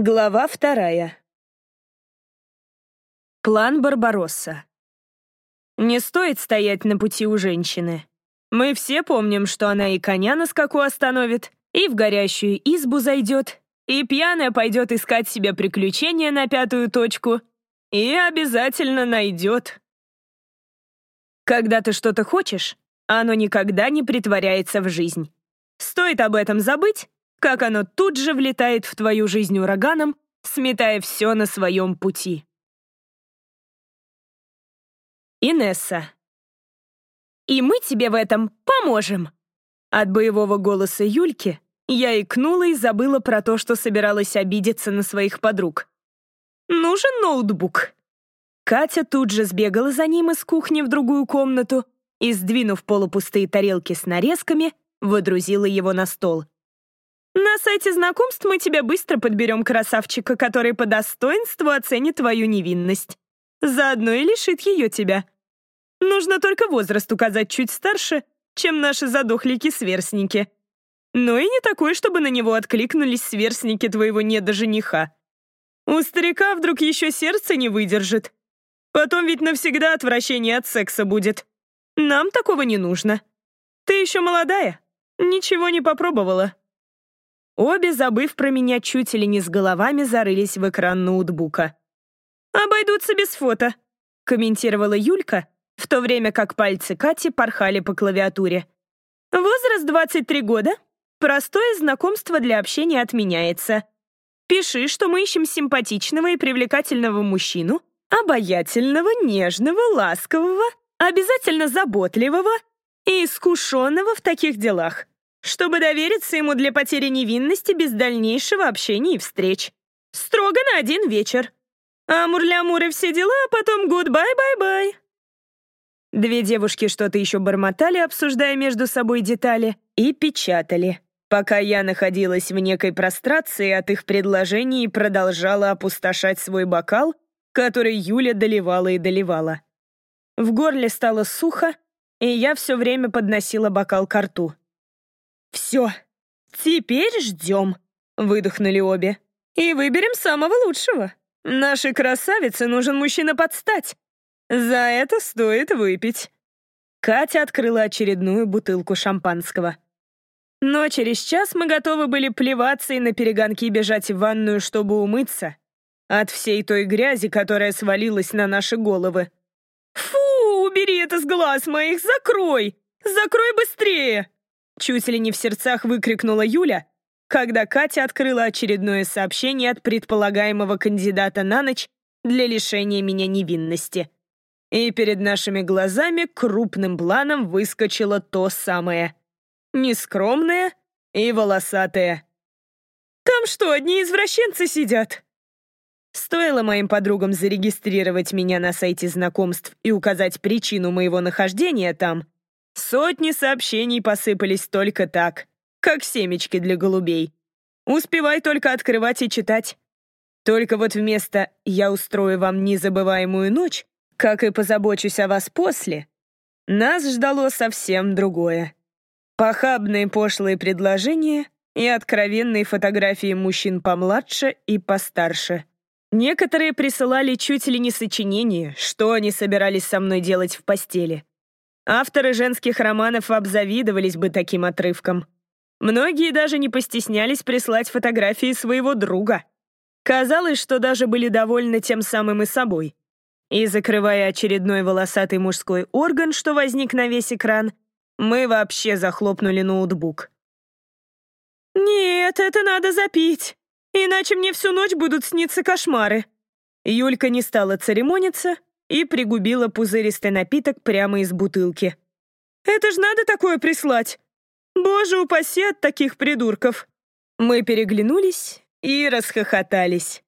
Глава вторая. План Барбаросса. Не стоит стоять на пути у женщины. Мы все помним, что она и коня на скаку остановит, и в горящую избу зайдет, и пьяная пойдет искать себе приключения на пятую точку, и обязательно найдет. Когда ты что-то хочешь, оно никогда не притворяется в жизнь. Стоит об этом забыть, как оно тут же влетает в твою жизнь ураганом, сметая все на своем пути. Инесса. «И мы тебе в этом поможем!» От боевого голоса Юльки я икнула и забыла про то, что собиралась обидеться на своих подруг. «Нужен ноутбук!» Катя тут же сбегала за ним из кухни в другую комнату и, сдвинув полупустые тарелки с нарезками, выдрузила его на стол — на сайте знакомств мы тебе быстро подберем красавчика, который по достоинству оценит твою невинность. Заодно и лишит ее тебя. Нужно только возраст указать чуть старше, чем наши задохлики-сверстники. Но и не такой, чтобы на него откликнулись сверстники твоего недожениха. У старика вдруг еще сердце не выдержит. Потом ведь навсегда отвращение от секса будет. Нам такого не нужно. Ты еще молодая, ничего не попробовала. Обе, забыв про меня, чуть ли не с головами зарылись в экран ноутбука. «Обойдутся без фото», — комментировала Юлька, в то время как пальцы Кати порхали по клавиатуре. «Возраст 23 года. Простое знакомство для общения отменяется. Пиши, что мы ищем симпатичного и привлекательного мужчину, обаятельного, нежного, ласкового, обязательно заботливого и искушенного в таких делах чтобы довериться ему для потери невинности без дальнейшего общения и встреч. Строго на один вечер. Амур-лямур все дела, а потом goodbye-bye-bye. Две девушки что-то еще бормотали, обсуждая между собой детали, и печатали, пока я находилась в некой прострации от их предложений и продолжала опустошать свой бокал, который Юля доливала и доливала. В горле стало сухо, и я все время подносила бокал к рту. «Все, теперь ждем», — выдохнули обе. «И выберем самого лучшего. Нашей красавице нужен мужчина под стать. За это стоит выпить». Катя открыла очередную бутылку шампанского. Но через час мы готовы были плеваться и на перегонки бежать в ванную, чтобы умыться. От всей той грязи, которая свалилась на наши головы. «Фу, убери это с глаз моих, закрой! Закрой быстрее!» Чуть ли не в сердцах выкрикнула Юля, когда Катя открыла очередное сообщение от предполагаемого кандидата на ночь для лишения меня невинности. И перед нашими глазами крупным планом выскочило то самое. Нескромное и волосатое. «Там что, одни извращенцы сидят?» Стоило моим подругам зарегистрировать меня на сайте знакомств и указать причину моего нахождения там — Сотни сообщений посыпались только так, как семечки для голубей. Успевай только открывать и читать. Только вот вместо «я устрою вам незабываемую ночь», как и позабочусь о вас после, нас ждало совсем другое. Похабные пошлые предложения и откровенные фотографии мужчин помладше и постарше. Некоторые присылали чуть ли не сочинение, что они собирались со мной делать в постели. Авторы женских романов обзавидовались бы таким отрывком. Многие даже не постеснялись прислать фотографии своего друга. Казалось, что даже были довольны тем самым и собой. И закрывая очередной волосатый мужской орган, что возник на весь экран, мы вообще захлопнули ноутбук. «Нет, это надо запить, иначе мне всю ночь будут сниться кошмары». Юлька не стала церемониться и пригубила пузыристый напиток прямо из бутылки. «Это ж надо такое прислать! Боже упаси от таких придурков!» Мы переглянулись и расхохотались.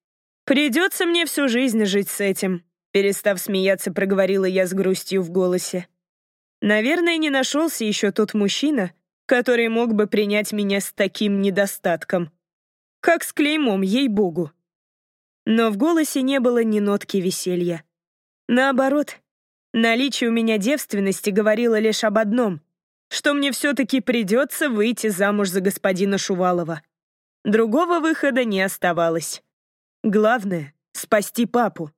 «Придется мне всю жизнь жить с этим», — перестав смеяться, проговорила я с грустью в голосе. «Наверное, не нашелся еще тот мужчина, который мог бы принять меня с таким недостатком. Как с клеймом, ей-богу». Но в голосе не было ни нотки веселья. Наоборот, наличие у меня девственности говорило лишь об одном, что мне все-таки придется выйти замуж за господина Шувалова. Другого выхода не оставалось. Главное — спасти папу.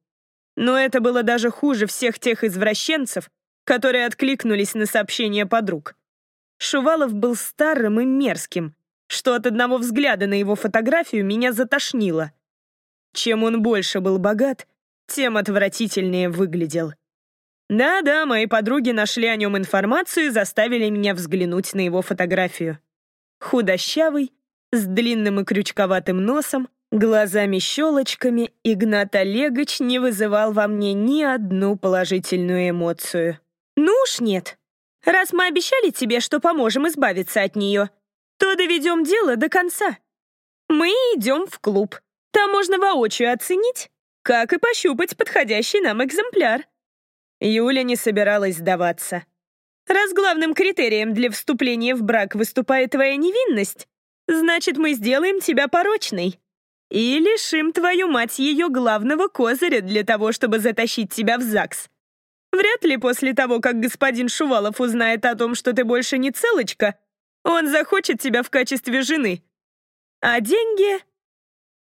Но это было даже хуже всех тех извращенцев, которые откликнулись на сообщение подруг. Шувалов был старым и мерзким, что от одного взгляда на его фотографию меня затошнило. Чем он больше был богат, тем отвратительнее выглядел. Да-да, мои подруги нашли о нем информацию и заставили меня взглянуть на его фотографию. Худощавый, с длинным и крючковатым носом, глазами-щелочками, Игнат Олегович не вызывал во мне ни одну положительную эмоцию. «Ну уж нет. Раз мы обещали тебе, что поможем избавиться от нее, то доведем дело до конца. Мы идем в клуб. Там можно воочию оценить, как и пощупать подходящий нам экземпляр». Юля не собиралась сдаваться. «Раз главным критерием для вступления в брак выступает твоя невинность, значит, мы сделаем тебя порочной и лишим твою мать ее главного козыря для того, чтобы затащить тебя в ЗАГС. Вряд ли после того, как господин Шувалов узнает о том, что ты больше не целочка, он захочет тебя в качестве жены. А деньги...»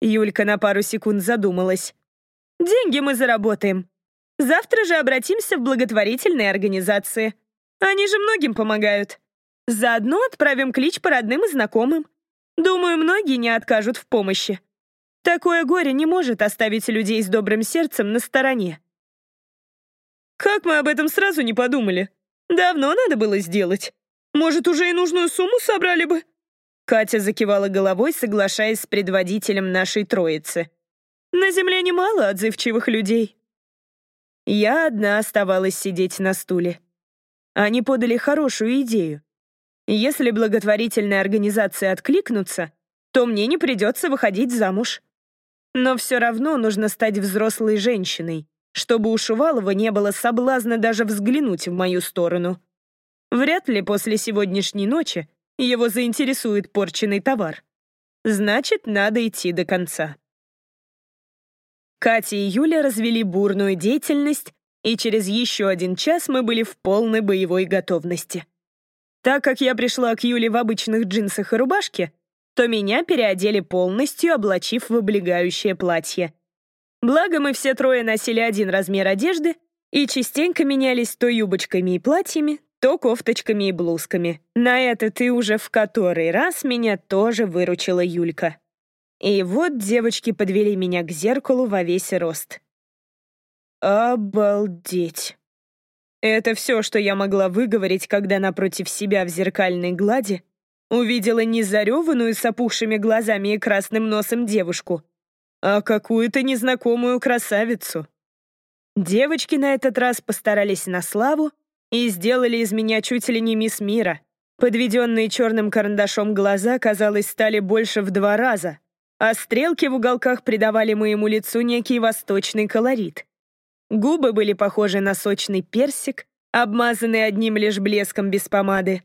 Юлька на пару секунд задумалась. «Деньги мы заработаем. Завтра же обратимся в благотворительные организации. Они же многим помогают. Заодно отправим клич по родным и знакомым. Думаю, многие не откажут в помощи. Такое горе не может оставить людей с добрым сердцем на стороне. Как мы об этом сразу не подумали? Давно надо было сделать. Может, уже и нужную сумму собрали бы? Катя закивала головой, соглашаясь с предводителем нашей троицы. На земле немало отзывчивых людей. Я одна оставалась сидеть на стуле. Они подали хорошую идею. Если благотворительные организации откликнутся, то мне не придется выходить замуж. Но все равно нужно стать взрослой женщиной, чтобы у Шувалова не было соблазна даже взглянуть в мою сторону. Вряд ли после сегодняшней ночи его заинтересует порченный товар. Значит, надо идти до конца. Катя и Юля развели бурную деятельность, и через еще один час мы были в полной боевой готовности. Так как я пришла к Юле в обычных джинсах и рубашке, то меня переодели полностью, облачив в облегающее платье. Благо, мы все трое носили один размер одежды и частенько менялись то юбочками и платьями, то кофточками и блузками. На это ты уже в который раз меня тоже выручила Юлька. И вот девочки подвели меня к зеркалу во весь рост. Обалдеть. Это все, что я могла выговорить, когда напротив себя в зеркальной глади увидела не зареванную с опухшими глазами и красным носом девушку, а какую-то незнакомую красавицу. Девочки на этот раз постарались на славу и сделали из меня чуть ли не мисс мира. Подведенные черным карандашом глаза, казалось, стали больше в два раза, а стрелки в уголках придавали моему лицу некий восточный колорит. Губы были похожи на сочный персик, обмазанный одним лишь блеском без помады.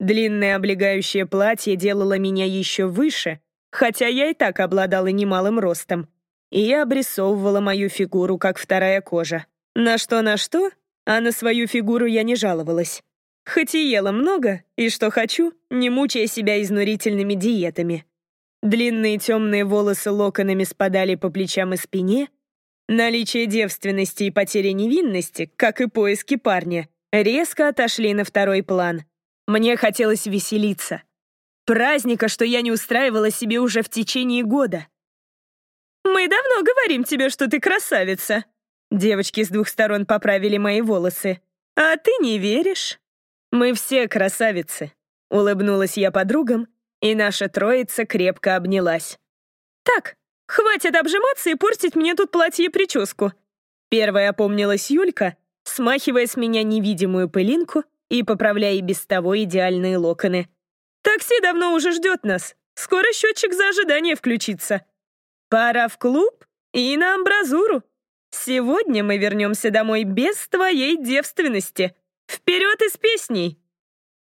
Длинное облегающее платье делало меня еще выше, хотя я и так обладала немалым ростом, и обрисовывала мою фигуру, как вторая кожа. На что на что, а на свою фигуру я не жаловалась. Хоть и ела много, и что хочу, не мучая себя изнурительными диетами. Длинные темные волосы локонами спадали по плечам и спине. Наличие девственности и потеря невинности, как и поиски парня, резко отошли на второй план. Мне хотелось веселиться. Праздника, что я не устраивала себе уже в течение года. «Мы давно говорим тебе, что ты красавица!» Девочки с двух сторон поправили мои волосы. «А ты не веришь?» «Мы все красавицы», — улыбнулась я подругам, и наша троица крепко обнялась. «Так, хватит обжиматься и портить мне тут платье и прическу». Первая опомнилась Юлька, смахивая с меня невидимую пылинку и поправляя без того идеальные локоны. «Такси давно уже ждет нас. Скоро счетчик за ожидание включится. Пора в клуб и на амбразуру. Сегодня мы вернемся домой без твоей девственности. Вперед из песней!»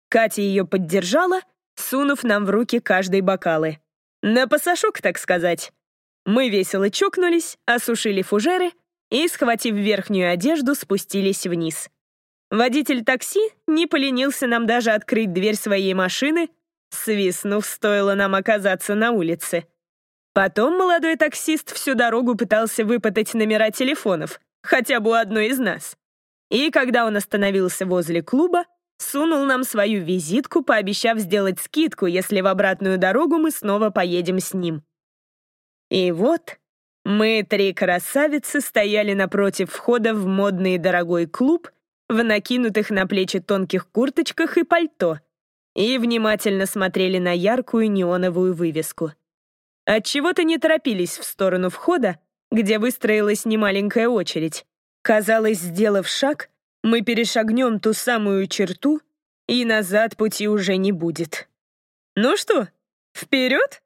Катя ее поддержала — сунув нам в руки каждой бокалы. На пасашок, так сказать. Мы весело чокнулись, осушили фужеры и, схватив верхнюю одежду, спустились вниз. Водитель такси не поленился нам даже открыть дверь своей машины, свистнув, стоило нам оказаться на улице. Потом молодой таксист всю дорогу пытался выпытать номера телефонов, хотя бы у одной из нас. И когда он остановился возле клуба, сунул нам свою визитку, пообещав сделать скидку, если в обратную дорогу мы снова поедем с ним. И вот мы, три красавицы, стояли напротив входа в модный дорогой клуб в накинутых на плечи тонких курточках и пальто и внимательно смотрели на яркую неоновую вывеску. Отчего-то не торопились в сторону входа, где выстроилась немаленькая очередь. Казалось, сделав шаг, мы перешагнем ту самую черту, и назад пути уже не будет. «Ну что, вперед?»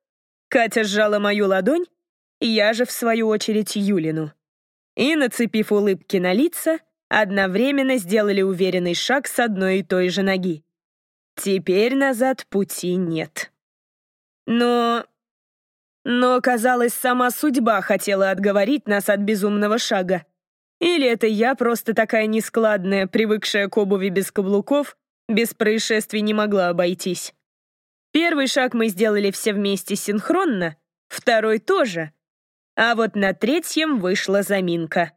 Катя сжала мою ладонь, я же, в свою очередь, Юлину. И, нацепив улыбки на лица, одновременно сделали уверенный шаг с одной и той же ноги. Теперь назад пути нет. Но... Но, казалось, сама судьба хотела отговорить нас от безумного шага. Или это я просто такая нескладная, привыкшая к обуви без каблуков, без происшествий не могла обойтись. Первый шаг мы сделали все вместе синхронно, второй тоже. А вот на третьем вышла заминка.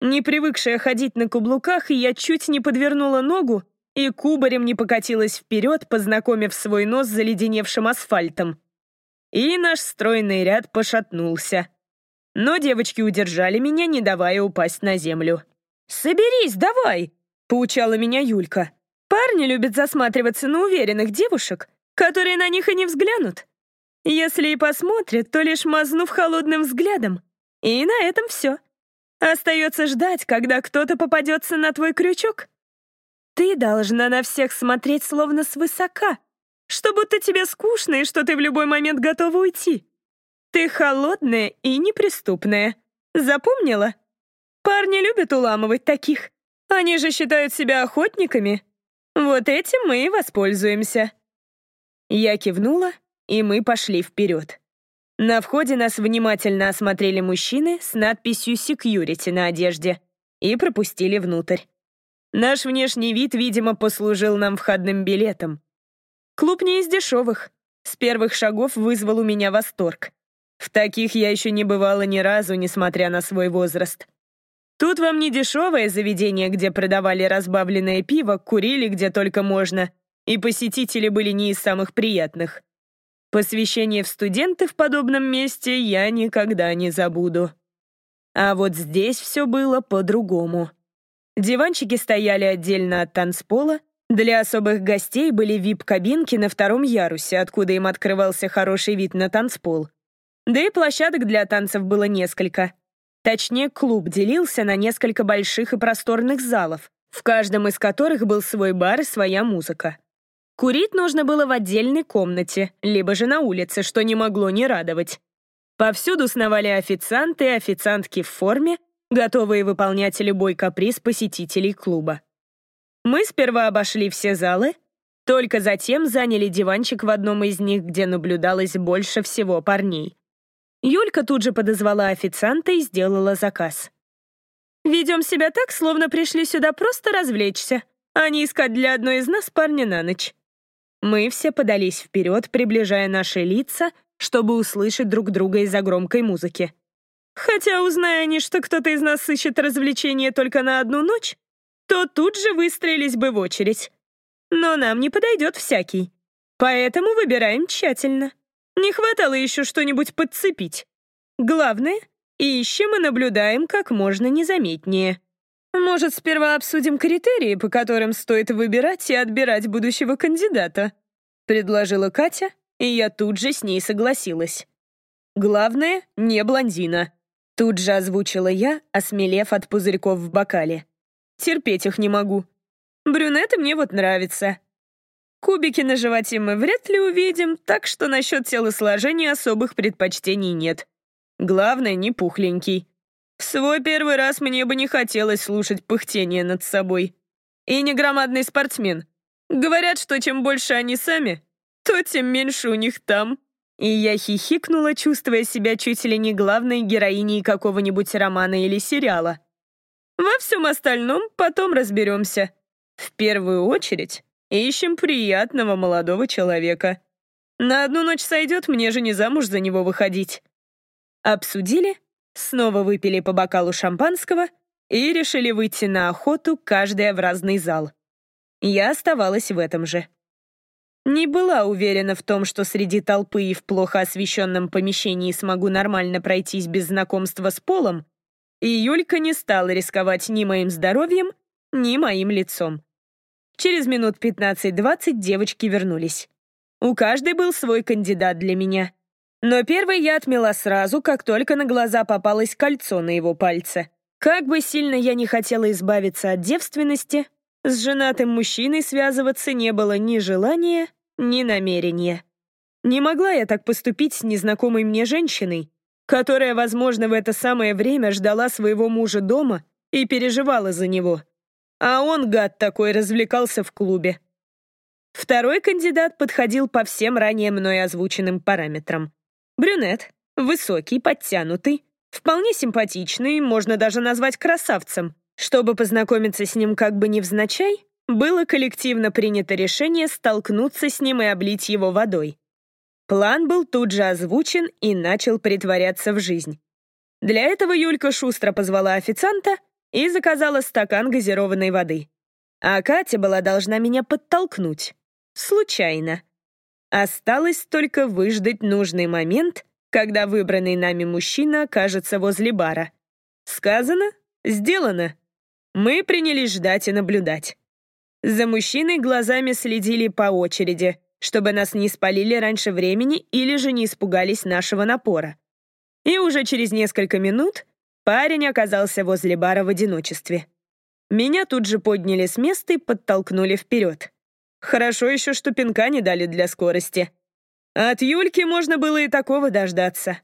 Не привыкшая ходить на каблуках, я чуть не подвернула ногу и кубарем не покатилась вперед, познакомив свой нос с заледеневшим асфальтом. И наш стройный ряд пошатнулся. Но девочки удержали меня, не давая упасть на землю. «Соберись, давай!» — поучала меня Юлька. «Парни любят засматриваться на уверенных девушек, которые на них и не взглянут. Если и посмотрят, то лишь мазнув холодным взглядом. И на этом все. Остается ждать, когда кто-то попадется на твой крючок. Ты должна на всех смотреть словно свысока, что будто тебе скучно и что ты в любой момент готова уйти. Ты холодная и неприступная. Запомнила? Парни любят уламывать таких. Они же считают себя охотниками. Вот этим мы и воспользуемся. Я кивнула, и мы пошли вперед. На входе нас внимательно осмотрели мужчины с надписью «Security» на одежде и пропустили внутрь. Наш внешний вид, видимо, послужил нам входным билетом. Клуб не из дешевых. С первых шагов вызвал у меня восторг. В таких я еще не бывала ни разу, несмотря на свой возраст. Тут вам не дешевое заведение, где продавали разбавленное пиво, курили где только можно, и посетители были не из самых приятных. Посвящение в студенты в подобном месте я никогда не забуду. А вот здесь все было по-другому. Диванчики стояли отдельно от танцпола, для особых гостей были вип-кабинки на втором ярусе, откуда им открывался хороший вид на танцпол. Да и площадок для танцев было несколько. Точнее, клуб делился на несколько больших и просторных залов, в каждом из которых был свой бар и своя музыка. Курить нужно было в отдельной комнате, либо же на улице, что не могло не радовать. Повсюду сновали официанты и официантки в форме, готовые выполнять любой каприз посетителей клуба. Мы сперва обошли все залы, только затем заняли диванчик в одном из них, где наблюдалось больше всего парней. Юлька тут же подозвала официанта и сделала заказ. «Ведем себя так, словно пришли сюда просто развлечься, а не искать для одной из нас парня на ночь». Мы все подались вперед, приближая наши лица, чтобы услышать друг друга из-за громкой музыки. Хотя, узная они, что кто-то из нас ищет развлечения только на одну ночь, то тут же выстроились бы в очередь. Но нам не подойдет всякий. Поэтому выбираем тщательно. Не хватало еще что-нибудь подцепить. Главное, ищем и наблюдаем как можно незаметнее. Может, сперва обсудим критерии, по которым стоит выбирать и отбирать будущего кандидата?» — предложила Катя, и я тут же с ней согласилась. «Главное, не блондина», — тут же озвучила я, осмелев от пузырьков в бокале. «Терпеть их не могу. Брюнеты мне вот нравятся. Кубики на животе мы вряд ли увидим, так что насчет телосложения особых предпочтений нет. Главное, не пухленький. В свой первый раз мне бы не хотелось слушать пыхтение над собой. И не громадный спортсмен. Говорят, что чем больше они сами, то тем меньше у них там. И я хихикнула, чувствуя себя чуть ли не главной героиней какого-нибудь романа или сериала. Во всем остальном потом разберемся. В первую очередь Ищем приятного молодого человека. На одну ночь сойдет, мне же не замуж за него выходить. Обсудили, снова выпили по бокалу шампанского и решили выйти на охоту, каждая в разный зал. Я оставалась в этом же. Не была уверена в том, что среди толпы и в плохо освещенном помещении смогу нормально пройтись без знакомства с полом, и Юлька не стала рисковать ни моим здоровьем, ни моим лицом. Через минут 15-20 девочки вернулись. У каждой был свой кандидат для меня. Но первый я отмела сразу, как только на глаза попалось кольцо на его пальце. Как бы сильно я не хотела избавиться от девственности, с женатым мужчиной связываться не было ни желания, ни намерения. Не могла я так поступить с незнакомой мне женщиной, которая, возможно, в это самое время ждала своего мужа дома и переживала за него. А он, гад такой, развлекался в клубе. Второй кандидат подходил по всем ранее мной озвученным параметрам. Брюнет, высокий, подтянутый, вполне симпатичный, можно даже назвать красавцем. Чтобы познакомиться с ним как бы невзначай, было коллективно принято решение столкнуться с ним и облить его водой. План был тут же озвучен и начал притворяться в жизнь. Для этого Юлька шустро позвала официанта и заказала стакан газированной воды. А Катя была должна меня подтолкнуть. Случайно. Осталось только выждать нужный момент, когда выбранный нами мужчина окажется возле бара. Сказано, сделано. Мы принялись ждать и наблюдать. За мужчиной глазами следили по очереди, чтобы нас не спалили раньше времени или же не испугались нашего напора. И уже через несколько минут парень оказался возле бара в одиночестве. Меня тут же подняли с места и подтолкнули вперед. Хорошо еще, что пинка не дали для скорости. От Юльки можно было и такого дождаться.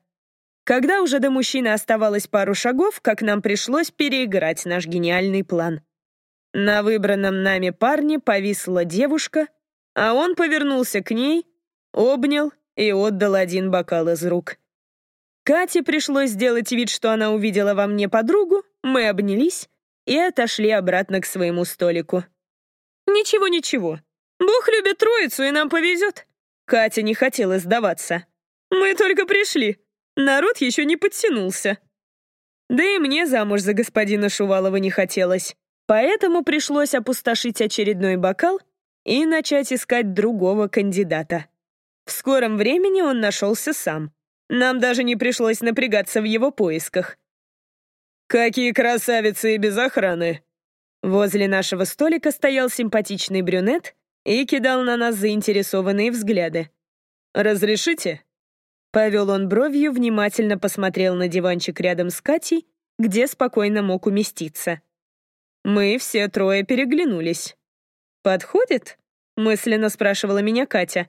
Когда уже до мужчины оставалось пару шагов, как нам пришлось переиграть наш гениальный план. На выбранном нами парне повисла девушка, а он повернулся к ней, обнял и отдал один бокал из рук. Кате пришлось сделать вид, что она увидела во мне подругу, мы обнялись и отошли обратно к своему столику. Ничего-ничего, Бог любит троицу, и нам повезет. Катя не хотела сдаваться. Мы только пришли, народ еще не подтянулся. Да и мне замуж за господина Шувалова не хотелось, поэтому пришлось опустошить очередной бокал и начать искать другого кандидата. В скором времени он нашелся сам. Нам даже не пришлось напрягаться в его поисках. «Какие красавицы и без охраны!» Возле нашего столика стоял симпатичный брюнет и кидал на нас заинтересованные взгляды. «Разрешите?» Повел он бровью, внимательно посмотрел на диванчик рядом с Катей, где спокойно мог уместиться. Мы все трое переглянулись. «Подходит?» — мысленно спрашивала меня Катя.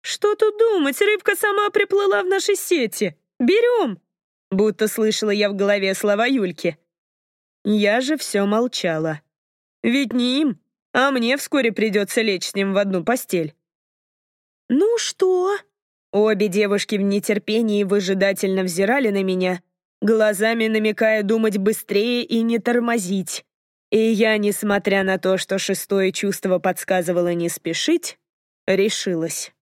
«Что тут думать, рыбка сама приплыла в наши сети. Берем!» Будто слышала я в голове слова Юльки. Я же все молчала. Ведь не им, а мне вскоре придется лечь с ним в одну постель. «Ну что?» Обе девушки в нетерпении выжидательно взирали на меня, глазами намекая думать быстрее и не тормозить. И я, несмотря на то, что шестое чувство подсказывало не спешить, решилась.